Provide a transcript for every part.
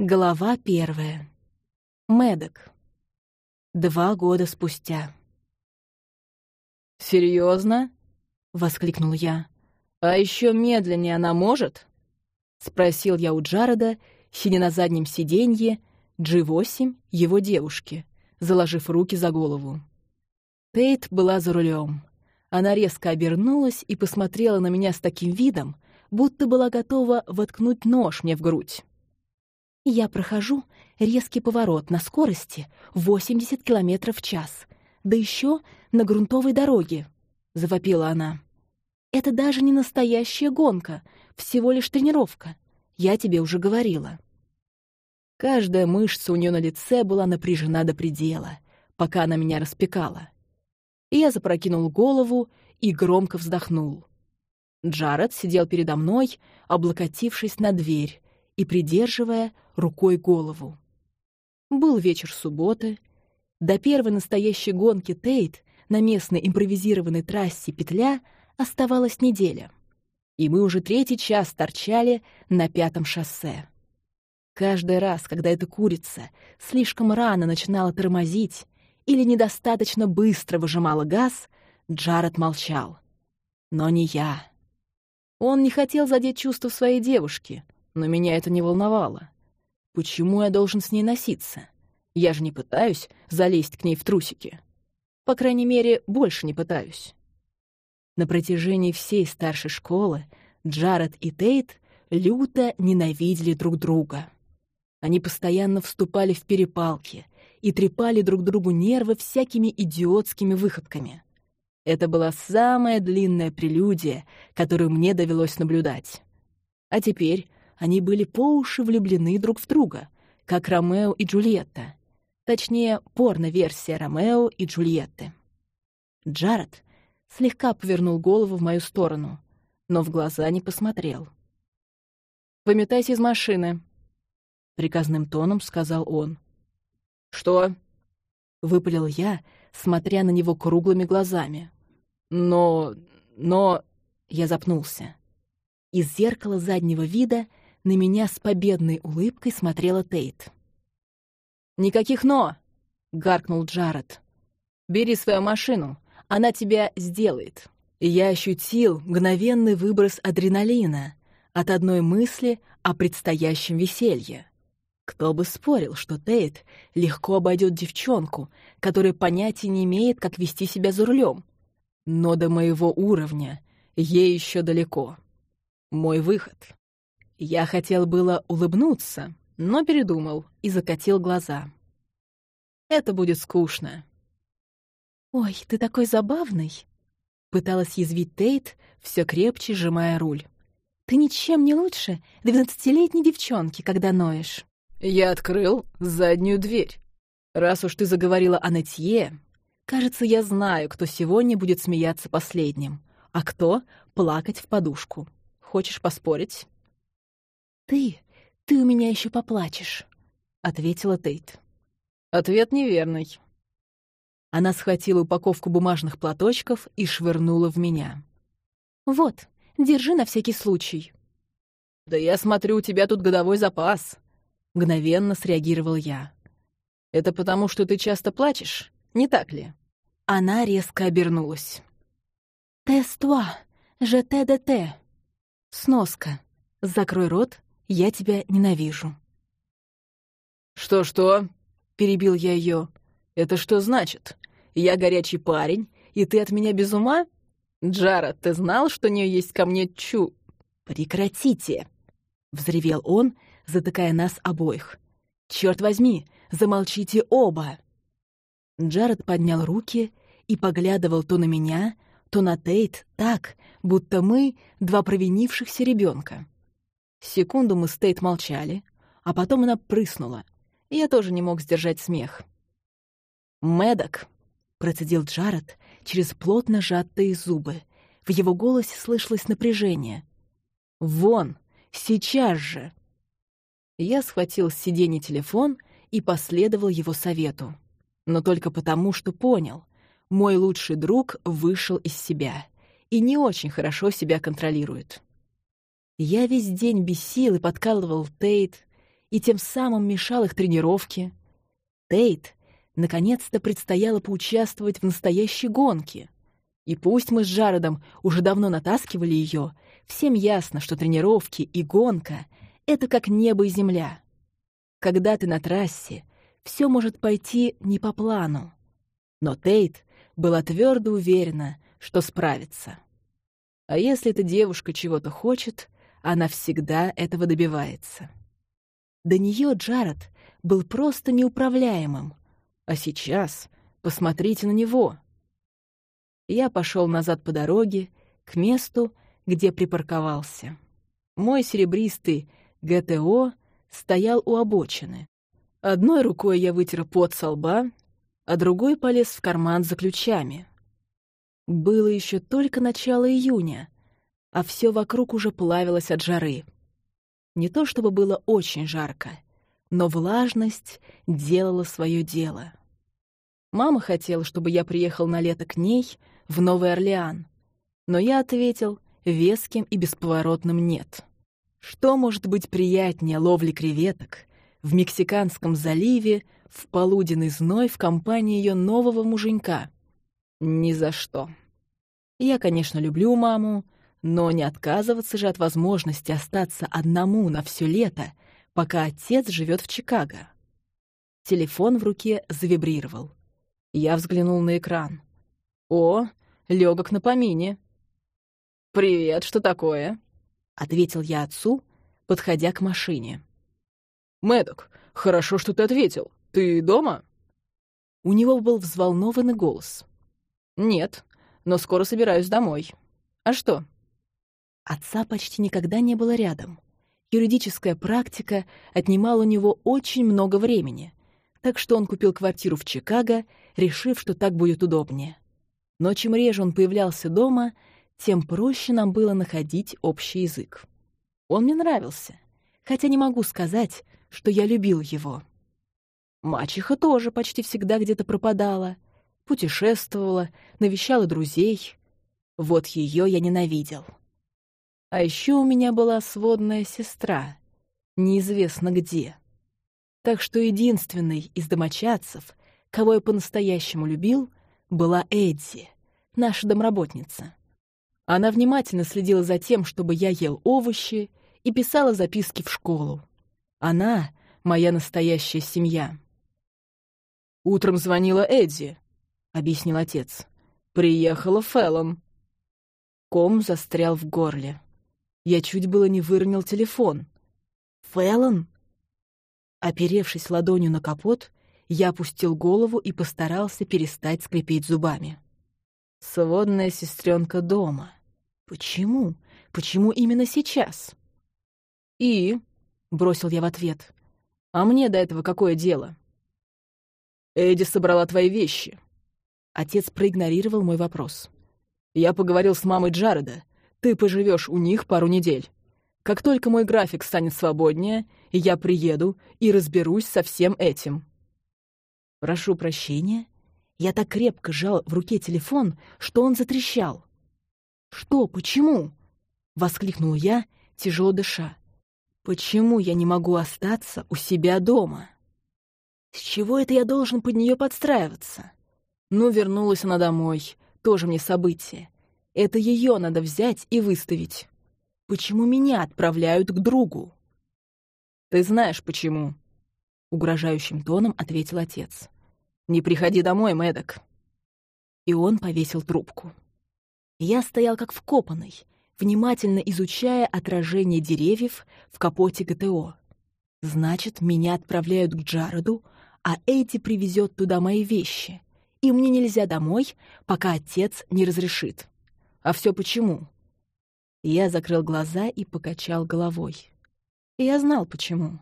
Глава первая. Медок. Два года спустя. Серьезно? воскликнул я. «А еще медленнее она может?» — спросил я у Джареда, сидя на заднем сиденье G8 его девушки, заложив руки за голову. Тейт была за рулем. Она резко обернулась и посмотрела на меня с таким видом, будто была готова воткнуть нож мне в грудь. Я прохожу резкий поворот на скорости 80 км в час, да еще на грунтовой дороге, — завопила она. Это даже не настоящая гонка, всего лишь тренировка. Я тебе уже говорила. Каждая мышца у нее на лице была напряжена до предела, пока она меня распекала. Я запрокинул голову и громко вздохнул. Джаред сидел передо мной, облокотившись на дверь, и придерживая рукой голову. Был вечер субботы. До первой настоящей гонки Тейт на местной импровизированной трассе «Петля» оставалась неделя. И мы уже третий час торчали на пятом шоссе. Каждый раз, когда эта курица слишком рано начинала тормозить или недостаточно быстро выжимала газ, Джаред молчал. Но не я. Он не хотел задеть чувства своей девушки — но меня это не волновало. Почему я должен с ней носиться? Я же не пытаюсь залезть к ней в трусики. По крайней мере, больше не пытаюсь. На протяжении всей старшей школы Джаред и Тейт люто ненавидели друг друга. Они постоянно вступали в перепалки и трепали друг другу нервы всякими идиотскими выходками. Это была самая длинная прелюдия, которую мне довелось наблюдать. А теперь они были по уши влюблены друг в друга, как Ромео и Джульетта. Точнее, порно-версия Ромео и Джульетты. Джаред слегка повернул голову в мою сторону, но в глаза не посмотрел. «Выметайся из машины», — приказным тоном сказал он. «Что?» — выпалил я, смотря на него круглыми глазами. «Но... но...» — я запнулся. Из зеркала заднего вида на меня с победной улыбкой смотрела Тейт. «Никаких «но!» — гаркнул Джаред. «Бери свою машину, она тебя сделает». Я ощутил мгновенный выброс адреналина от одной мысли о предстоящем веселье. Кто бы спорил, что Тейт легко обойдет девчонку, которая понятия не имеет, как вести себя за рулем. Но до моего уровня ей еще далеко. Мой выход я хотел было улыбнуться, но передумал и закатил глаза. Это будет скучно. «Ой, ты такой забавный!» Пыталась язвить Тейт, все крепче сжимая руль. «Ты ничем не лучше двенадцатилетней девчонки, когда ноешь». Я открыл заднюю дверь. Раз уж ты заговорила о нытье, кажется, я знаю, кто сегодня будет смеяться последним, а кто — плакать в подушку. Хочешь поспорить? «Ты, ты у меня еще поплачешь», — ответила Тейт. Ответ неверный. Она схватила упаковку бумажных платочков и швырнула в меня. «Вот, держи на всякий случай». «Да я смотрю, у тебя тут годовой запас», — мгновенно среагировал я. «Это потому, что ты часто плачешь, не так ли?» Она резко обернулась. «Тест-туа, же те Сноска. Закрой рот я тебя ненавижу». «Что-что?» — перебил я ее. «Это что значит? Я горячий парень, и ты от меня без ума? Джаред, ты знал, что у нее есть ко мне чу...» «Прекратите!» — взревел он, затыкая нас обоих. «Черт возьми, замолчите оба!» Джаред поднял руки и поглядывал то на меня, то на Тейт так, будто мы — два провинившихся ребенка. Секунду мы с Тейт молчали, а потом она прыснула. Я тоже не мог сдержать смех. «Мэддок», — процедил Джаред через плотно сжатые зубы. В его голосе слышалось напряжение. «Вон, сейчас же!» Я схватил с сиденья телефон и последовал его совету. Но только потому, что понял. Мой лучший друг вышел из себя и не очень хорошо себя контролирует. Я весь день бесил и подкалывал Тейт, и тем самым мешал их тренировке. Тейт наконец-то предстояло поучаствовать в настоящей гонке. И пусть мы с Джаредом уже давно натаскивали ее, всем ясно, что тренировки и гонка — это как небо и земля. Когда ты на трассе, все может пойти не по плану. Но Тейт была твердо уверена, что справится. А если эта девушка чего-то хочет, она всегда этого добивается. До нее Джаред был просто неуправляемым. А сейчас посмотрите на него. Я пошел назад по дороге, к месту, где припарковался. Мой серебристый ГТО стоял у обочины. Одной рукой я вытер пот со лба, а другой полез в карман за ключами. Было еще только начало июня, а все вокруг уже плавилось от жары. Не то чтобы было очень жарко, но влажность делала свое дело. Мама хотела, чтобы я приехал на лето к ней в Новый Орлеан, но я ответил веским и бесповоротным «нет». Что может быть приятнее ловли креветок в Мексиканском заливе в полуденный зной в компании ее нового муженька? Ни за что. Я, конечно, люблю маму, но не отказываться же от возможности остаться одному на все лето, пока отец живет в Чикаго. Телефон в руке завибрировал. Я взглянул на экран. «О, легок на помине». «Привет, что такое?» — ответил я отцу, подходя к машине. «Мэддок, хорошо, что ты ответил. Ты дома?» У него был взволнованный голос. «Нет, но скоро собираюсь домой. А что?» Отца почти никогда не было рядом. Юридическая практика отнимала у него очень много времени, так что он купил квартиру в Чикаго, решив, что так будет удобнее. Но чем реже он появлялся дома, тем проще нам было находить общий язык. Он мне нравился, хотя не могу сказать, что я любил его. Мачеха тоже почти всегда где-то пропадала, путешествовала, навещала друзей. Вот ее я ненавидел. А еще у меня была сводная сестра, неизвестно где. Так что единственной из домочадцев, кого я по-настоящему любил, была Эдди, наша домработница. Она внимательно следила за тем, чтобы я ел овощи и писала записки в школу. Она — моя настоящая семья. «Утром звонила Эдди», — объяснил отец. «Приехала Фэллон». Ком застрял в горле. Я чуть было не выронил телефон. «Фэллон?» Оперевшись ладонью на капот, я опустил голову и постарался перестать скрипеть зубами. Сводная сестренка дома. Почему? Почему именно сейчас? И, — бросил я в ответ, — а мне до этого какое дело? Эдди собрала твои вещи. Отец проигнорировал мой вопрос. Я поговорил с мамой Джареда. Ты поживешь у них пару недель. Как только мой график станет свободнее, я приеду и разберусь со всем этим. Прошу прощения. Я так крепко сжал в руке телефон, что он затрещал. «Что? Почему?» — воскликнул я, тяжело дыша. «Почему я не могу остаться у себя дома? С чего это я должен под нее подстраиваться?» Ну, вернулась она домой. Тоже мне событие. Это ее надо взять и выставить. Почему меня отправляют к другу? Ты знаешь, почему. Угрожающим тоном ответил отец. Не приходи домой, Мэддок. И он повесил трубку. Я стоял как вкопанный, внимательно изучая отражение деревьев в капоте ГТО. Значит, меня отправляют к Джареду, а Эдди привезет туда мои вещи, и мне нельзя домой, пока отец не разрешит. А все почему? Я закрыл глаза и покачал головой. И я знал, почему.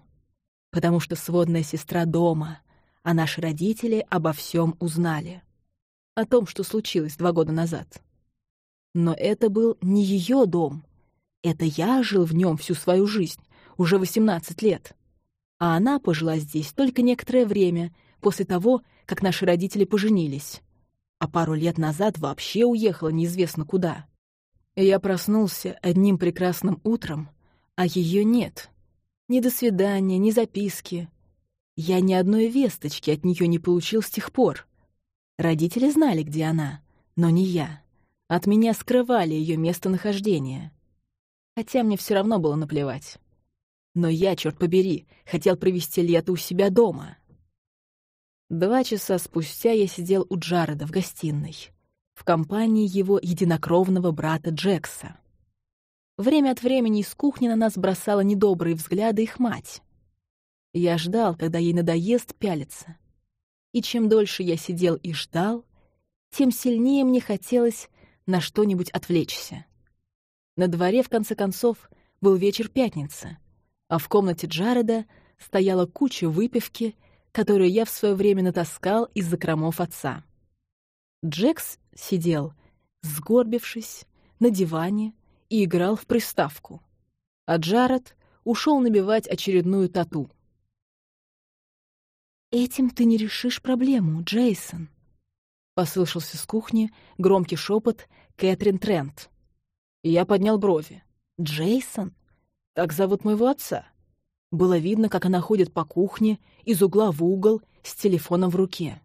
Потому что сводная сестра дома, а наши родители обо всем узнали. О том, что случилось два года назад. Но это был не ее дом. Это я жил в нем всю свою жизнь, уже 18 лет. А она пожила здесь только некоторое время, после того, как наши родители поженились а пару лет назад вообще уехала неизвестно куда. Я проснулся одним прекрасным утром, а ее нет. Ни до свидания, ни записки. Я ни одной весточки от нее не получил с тех пор. Родители знали, где она, но не я. От меня скрывали ее местонахождение. Хотя мне все равно было наплевать. Но я, черт побери, хотел провести лето у себя дома. Два часа спустя я сидел у Джареда в гостиной, в компании его единокровного брата Джекса. Время от времени из кухни на нас бросала недобрые взгляды их мать. Я ждал, когда ей надоест пялиться. И чем дольше я сидел и ждал, тем сильнее мне хотелось на что-нибудь отвлечься. На дворе, в конце концов, был вечер пятницы, а в комнате Джареда стояла куча выпивки которую я в свое время натаскал из закромов отца. Джекс сидел, сгорбившись, на диване и играл в приставку, а Джаред ушел набивать очередную тату. «Этим ты не решишь проблему, Джейсон», — послышался с кухни громкий шепот Кэтрин Трент. Я поднял брови. «Джейсон? Так зовут моего отца». Было видно, как она ходит по кухне, из угла в угол, с телефоном в руке.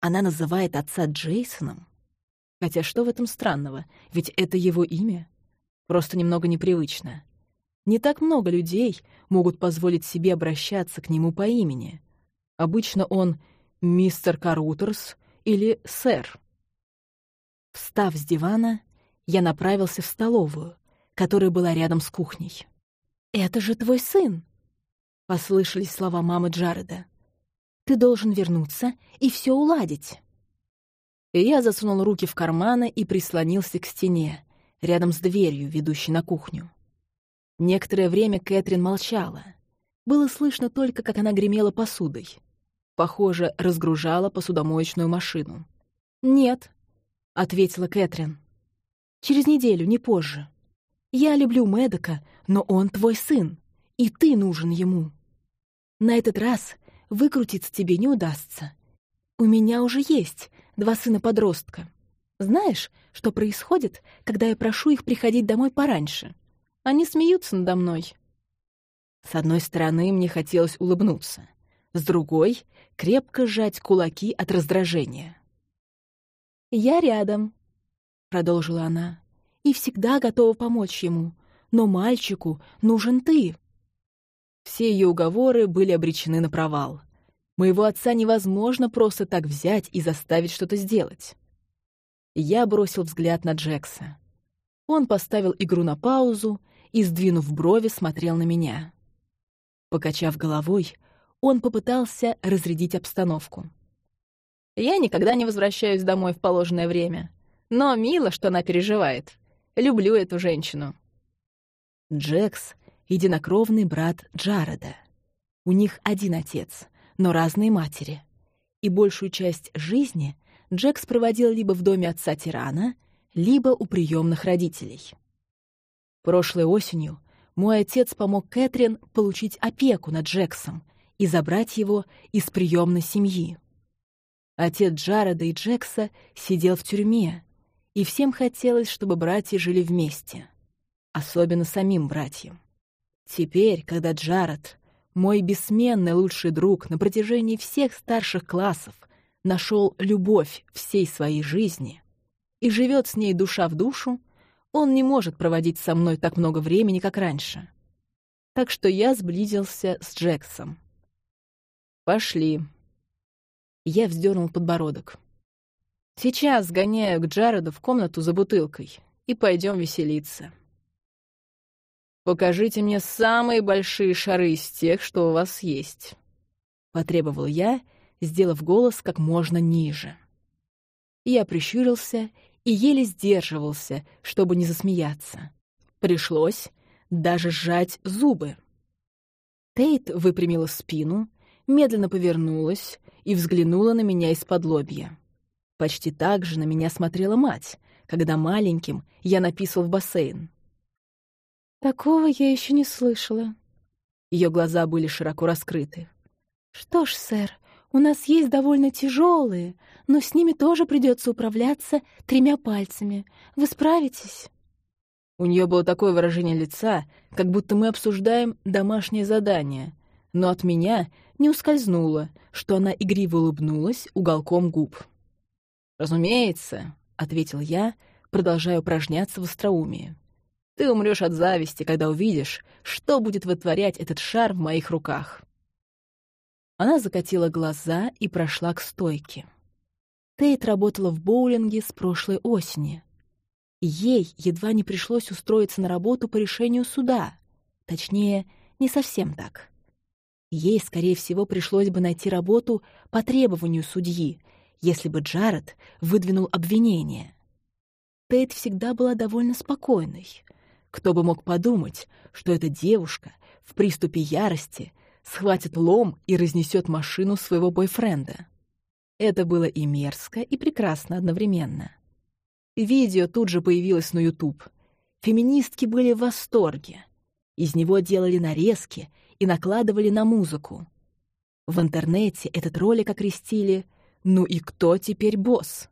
Она называет отца Джейсоном. Хотя что в этом странного? Ведь это его имя. Просто немного непривычно. Не так много людей могут позволить себе обращаться к нему по имени. Обычно он мистер Карутерс или сэр. Встав с дивана, я направился в столовую, которая была рядом с кухней. «Это же твой сын!» — послышались слова мамы Джареда. «Ты должен вернуться и все уладить». И я засунул руки в карманы и прислонился к стене, рядом с дверью, ведущей на кухню. Некоторое время Кэтрин молчала. Было слышно только, как она гремела посудой. Похоже, разгружала посудомоечную машину. «Нет», — ответила Кэтрин. «Через неделю, не позже. Я люблю Мэдока, но он твой сын, и ты нужен ему». На этот раз выкрутиться тебе не удастся. У меня уже есть два сына-подростка. Знаешь, что происходит, когда я прошу их приходить домой пораньше? Они смеются надо мной. С одной стороны, мне хотелось улыбнуться. С другой — крепко сжать кулаки от раздражения. «Я рядом», — продолжила она, — «и всегда готова помочь ему. Но мальчику нужен ты». Все ее уговоры были обречены на провал. Моего отца невозможно просто так взять и заставить что-то сделать. Я бросил взгляд на Джекса. Он поставил игру на паузу и, сдвинув брови, смотрел на меня. Покачав головой, он попытался разрядить обстановку. «Я никогда не возвращаюсь домой в положенное время. Но мило, что она переживает. Люблю эту женщину». Джекс единокровный брат Джареда. У них один отец, но разные матери. И большую часть жизни Джекс проводил либо в доме отца-тирана, либо у приемных родителей. Прошлой осенью мой отец помог Кэтрин получить опеку над Джексом и забрать его из приемной семьи. Отец Джареда и Джекса сидел в тюрьме, и всем хотелось, чтобы братья жили вместе, особенно самим братьям. Теперь, когда Джаред, мой бессменный лучший друг на протяжении всех старших классов, нашел любовь всей своей жизни и живет с ней душа в душу, он не может проводить со мной так много времени, как раньше. Так что я сблизился с Джексом. «Пошли». Я вздернул подбородок. «Сейчас сгоняю к Джареду в комнату за бутылкой и пойдем веселиться». «Покажите мне самые большие шары из тех, что у вас есть», — потребовал я, сделав голос как можно ниже. Я прищурился и еле сдерживался, чтобы не засмеяться. Пришлось даже сжать зубы. Тейт выпрямила спину, медленно повернулась и взглянула на меня из-под лобья. Почти так же на меня смотрела мать, когда маленьким я написал в бассейн. Такого я еще не слышала. Ее глаза были широко раскрыты. Что ж, сэр, у нас есть довольно тяжелые, но с ними тоже придется управляться тремя пальцами. Вы справитесь? У нее было такое выражение лица, как будто мы обсуждаем домашнее задание, но от меня не ускользнуло, что она игриво улыбнулась уголком губ. «Разумеется», — ответил я, продолжая упражняться в остроумии. «Ты умрешь от зависти, когда увидишь, что будет вытворять этот шар в моих руках». Она закатила глаза и прошла к стойке. Тейт работала в боулинге с прошлой осени. Ей едва не пришлось устроиться на работу по решению суда. Точнее, не совсем так. Ей, скорее всего, пришлось бы найти работу по требованию судьи, если бы Джаред выдвинул обвинение. Тейт всегда была довольно спокойной. Кто бы мог подумать, что эта девушка в приступе ярости схватит лом и разнесет машину своего бойфренда. Это было и мерзко, и прекрасно одновременно. Видео тут же появилось на YouTube. Феминистки были в восторге. Из него делали нарезки и накладывали на музыку. В интернете этот ролик окрестили «Ну и кто теперь босс?»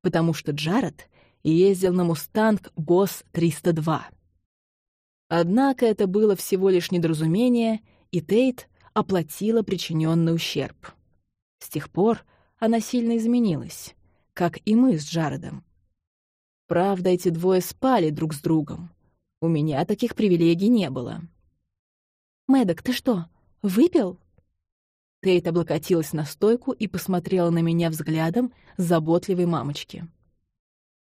Потому что Джаред ездил на «Мустанг Босс 302». Однако это было всего лишь недоразумение, и Тейт оплатила причиненный ущерб. С тех пор она сильно изменилась, как и мы с Джаредом. Правда, эти двое спали друг с другом. У меня таких привилегий не было. «Мэддок, ты что, выпил?» Тейт облокотилась на стойку и посмотрела на меня взглядом заботливой мамочки.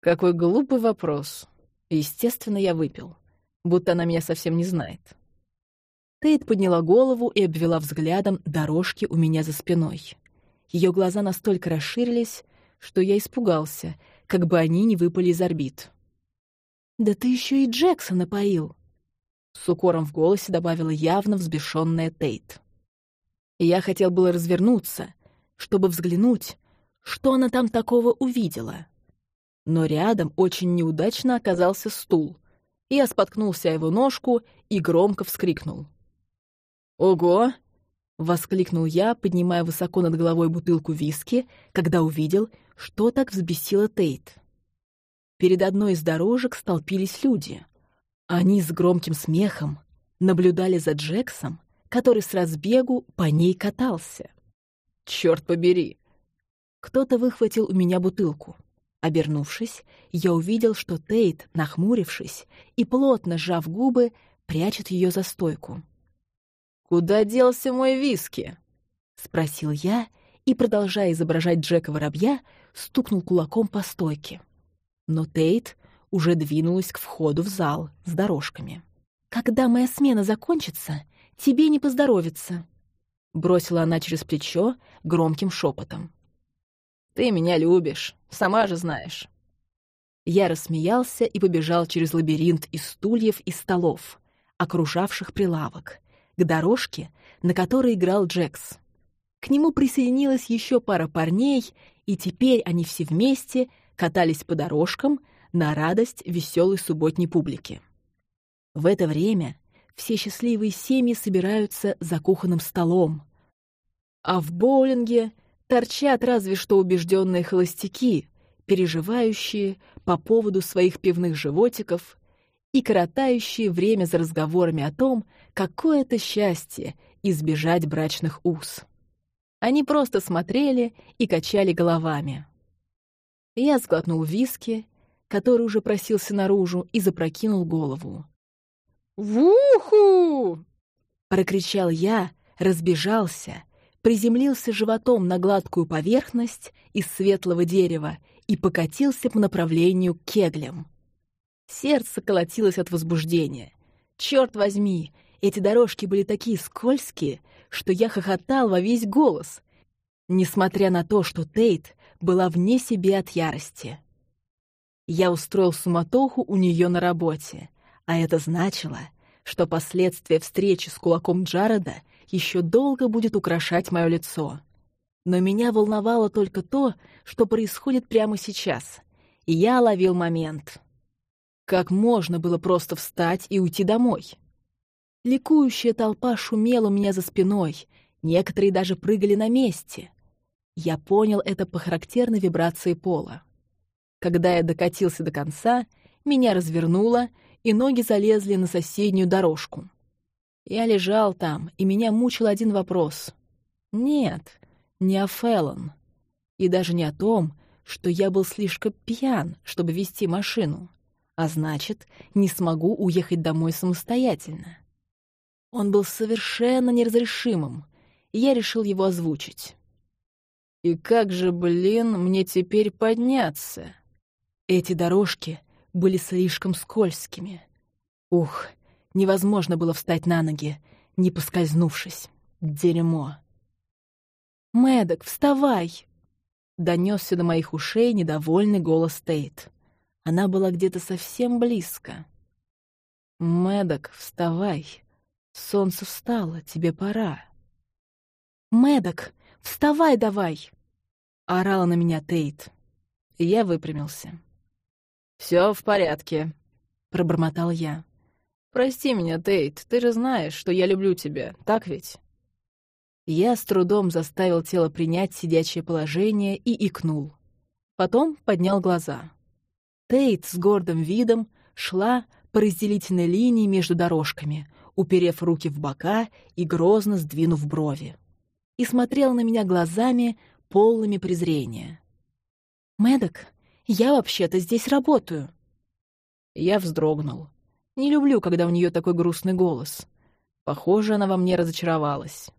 Какой глупый вопрос. Естественно, я выпил. Будто она меня совсем не знает. Тейт подняла голову и обвела взглядом дорожки у меня за спиной. Ее глаза настолько расширились, что я испугался, как бы они не выпали из орбит. «Да ты еще и Джексона поил!» С укором в голосе добавила явно взбешенная Тейт. Я хотел было развернуться, чтобы взглянуть, что она там такого увидела. Но рядом очень неудачно оказался стул. Я споткнулся о его ножку и громко вскрикнул. «Ого!» Воскликнул я, поднимая высоко над головой бутылку виски, когда увидел, что так взбесило Тейт. Перед одной из дорожек столпились люди. Они с громким смехом наблюдали за Джексом, который с разбегу по ней катался. Черт побери! Кто-то выхватил у меня бутылку. Обернувшись, я увидел, что Тейт, нахмурившись и плотно сжав губы, прячет ее за стойку. «Куда делся мой виски?» — спросил я и, продолжая изображать Джека Воробья, стукнул кулаком по стойке. Но Тейт уже двинулась к входу в зал с дорожками. «Когда моя смена закончится, тебе не поздоровится», — бросила она через плечо громким шепотом. «Ты меня любишь, сама же знаешь». Я рассмеялся и побежал через лабиринт из стульев и столов, окружавших прилавок, к дорожке, на которой играл Джекс. К нему присоединилась еще пара парней, и теперь они все вместе катались по дорожкам на радость веселой субботней публики. В это время все счастливые семьи собираются за кухонным столом, а в боулинге торчат разве что убежденные холостяки, переживающие по поводу своих пивных животиков и коротающие время за разговорами о том, какое это счастье избежать брачных уз. Они просто смотрели и качали головами. Я сглотнул виски, который уже просился наружу, и запрокинул голову. «Вуху!» — прокричал я, разбежался, приземлился животом на гладкую поверхность из светлого дерева и покатился по направлению к кеглям. Сердце колотилось от возбуждения. Черт возьми, эти дорожки были такие скользкие, что я хохотал во весь голос, несмотря на то, что Тейт была вне себе от ярости. Я устроил суматоху у нее на работе, а это значило, что последствия встречи с кулаком Джареда еще долго будет украшать мое лицо. Но меня волновало только то, что происходит прямо сейчас, и я ловил момент — как можно было просто встать и уйти домой? Ликующая толпа шумела у меня за спиной, некоторые даже прыгали на месте. Я понял это по характерной вибрации пола. Когда я докатился до конца, меня развернуло, и ноги залезли на соседнюю дорожку. Я лежал там, и меня мучил один вопрос. Нет, не о Феллон. И даже не о том, что я был слишком пьян, чтобы вести машину. А значит, не смогу уехать домой самостоятельно. Он был совершенно неразрешимым, и я решил его озвучить. «И как же, блин, мне теперь подняться?» Эти дорожки были слишком скользкими. Ух, невозможно было встать на ноги, не поскользнувшись. Дерьмо. «Мэддок, вставай!» Донесся до моих ушей недовольный голос Тейт. Она была где-то совсем близко. «Мэддок, вставай! Солнце встало, тебе пора!» «Мэддок, вставай давай!» Орала на меня Тейт. Я выпрямился. Все в порядке», — пробормотал я. «Прости меня, Тейт, ты же знаешь, что я люблю тебя, так ведь?» Я с трудом заставил тело принять сидячее положение и икнул. Потом поднял глаза. Тейт с гордым видом шла по разделительной линии между дорожками, уперев руки в бока и грозно сдвинув брови. И смотрела на меня глазами, полными презрения. «Мэддок, я вообще-то здесь работаю». Я вздрогнул. Не люблю, когда у нее такой грустный голос. Похоже, она во мне разочаровалась.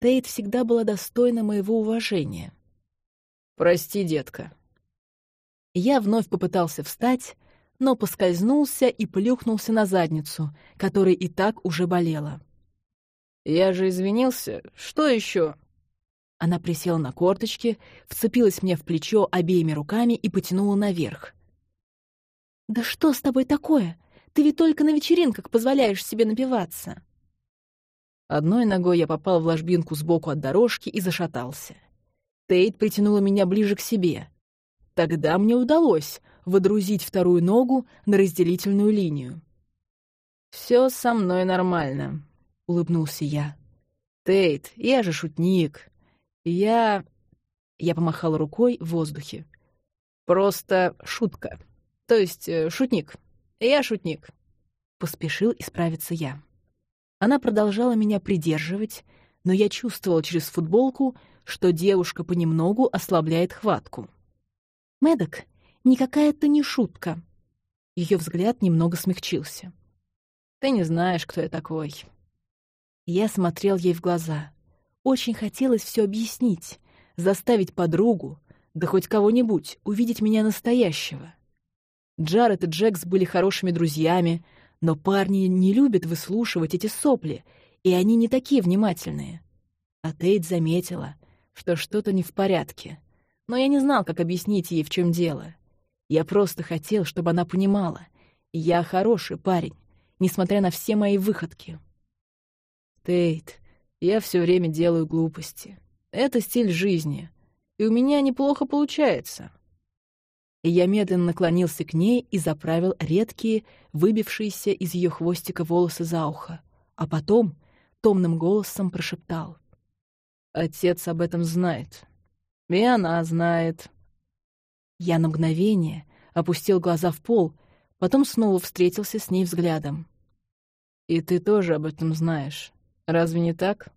Тейт всегда была достойна моего уважения. «Прости, детка». Я вновь попытался встать, но поскользнулся и плюхнулся на задницу, которая и так уже болела. «Я же извинился. Что еще? Она присела на корточки, вцепилась мне в плечо обеими руками и потянула наверх. «Да что с тобой такое? Ты ведь только на вечеринках позволяешь себе напиваться». Одной ногой я попал в ложбинку сбоку от дорожки и зашатался. Тейт притянула меня ближе к себе. Тогда мне удалось водрузить вторую ногу на разделительную линию. «Все со мной нормально», — улыбнулся я. «Тейт, я же шутник. Я... Я помахал рукой в воздухе. Просто шутка. То есть э, шутник. Я шутник. Поспешил исправиться я. Она продолжала меня придерживать, но я чувствовал через футболку, что девушка понемногу ослабляет хватку. «Мэддок, никакая это не шутка». Ее взгляд немного смягчился. «Ты не знаешь, кто я такой». Я смотрел ей в глаза. Очень хотелось все объяснить, заставить подругу, да хоть кого-нибудь, увидеть меня настоящего. Джаред и Джекс были хорошими друзьями, но парни не любят выслушивать эти сопли, и они не такие внимательные. А Тейт заметила, что что-то не в порядке, но я не знал, как объяснить ей, в чем дело. Я просто хотел, чтобы она понимала. Я хороший парень, несмотря на все мои выходки. «Тейт, я все время делаю глупости. Это стиль жизни, и у меня неплохо получается. И я медленно наклонился к ней и заправил редкие, выбившиеся из ее хвостика волосы за ухо, а потом томным голосом прошептал. «Отец об этом знает. И она знает». Я на мгновение опустил глаза в пол, потом снова встретился с ней взглядом. «И ты тоже об этом знаешь. Разве не так?»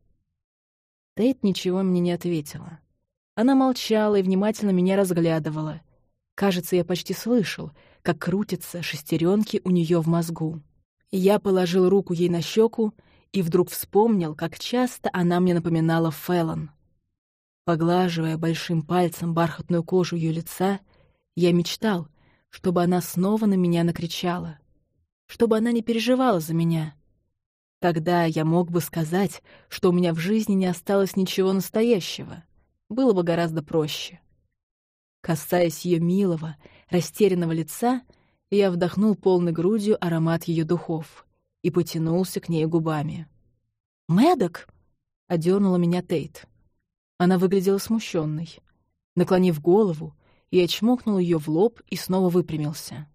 Тейт ничего мне не ответила. Она молчала и внимательно меня разглядывала. Кажется, я почти слышал, как крутятся шестеренки у нее в мозгу. Я положил руку ей на щеку и вдруг вспомнил, как часто она мне напоминала Феллон. Поглаживая большим пальцем бархатную кожу ее лица, я мечтал, чтобы она снова на меня накричала, чтобы она не переживала за меня, Тогда я мог бы сказать, что у меня в жизни не осталось ничего настоящего. Было бы гораздо проще. Касаясь ее милого, растерянного лица, я вдохнул полной грудью аромат ее духов и потянулся к ней губами. «Мэддок!» — одернула меня Тейт. Она выглядела смущенной. Наклонив голову, я чмокнул ее в лоб и снова выпрямился.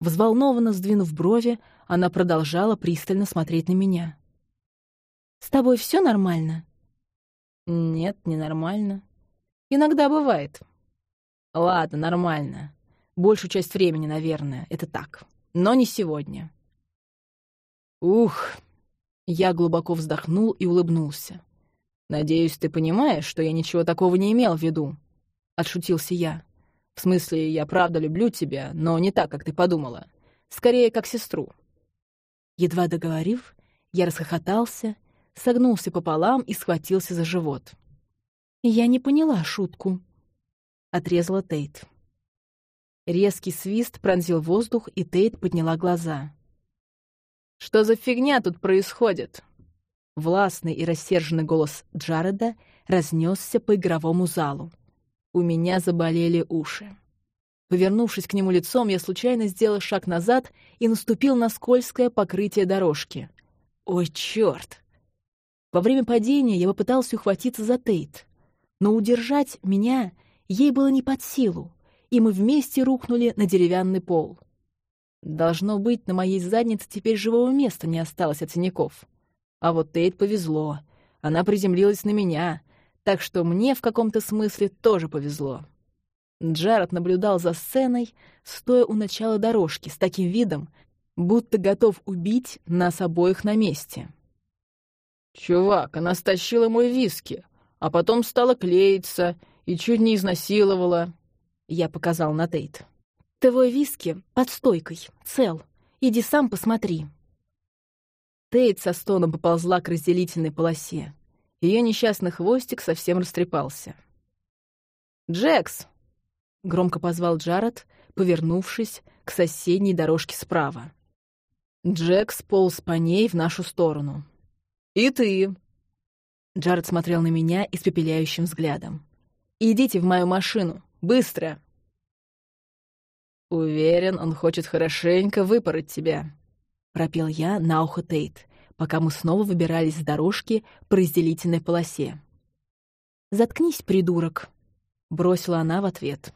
Взволнованно сдвинув брови, она продолжала пристально смотреть на меня. «С тобой все нормально?» «Нет, не нормально. Иногда бывает». «Ладно, нормально. Большую часть времени, наверное, это так. но не сегодня». «Ух!» Я глубоко вздохнул и улыбнулся. «Надеюсь, ты понимаешь, что я ничего такого не имел в виду?» — отшутился я. «В смысле, я правда люблю тебя, но не так, как ты подумала. Скорее, как сестру». Едва договорив, я расхохотался, согнулся пополам и схватился за живот. «Я не поняла шутку», — отрезала Тейт. Резкий свист пронзил воздух, и Тейт подняла глаза. «Что за фигня тут происходит?» Властный и рассерженный голос Джареда разнесся по игровому залу. У меня заболели уши. Повернувшись к нему лицом, я случайно сделал шаг назад и наступил на скользкое покрытие дорожки. Ой, черт! Во время падения я попытался ухватиться за Тейт, но удержать меня ей было не под силу, и мы вместе рухнули на деревянный пол. Должно быть, на моей заднице теперь живого места не осталось от синяков. А вот Тейт повезло. Она приземлилась на меня, так что мне в каком-то смысле тоже повезло. Джаред наблюдал за сценой, стоя у начала дорожки, с таким видом, будто готов убить нас обоих на месте. «Чувак, она стащила мой виски, а потом стала клеиться и чуть не изнасиловала», — я показал на Тейт. «Твой виски под стойкой, цел. Иди сам посмотри». Тейт со стоном поползла к разделительной полосе. Ее несчастный хвостик совсем растрепался. «Джекс!» — громко позвал Джаред, повернувшись к соседней дорожке справа. Джекс полз по ней в нашу сторону. «И ты!» Джаред смотрел на меня испепеляющим взглядом. «Идите в мою машину! Быстро!» «Уверен, он хочет хорошенько выпороть тебя», — пропел я на ухо Тейт, пока мы снова выбирались с дорожки по разделительной полосе. «Заткнись, придурок!» — бросила она в ответ.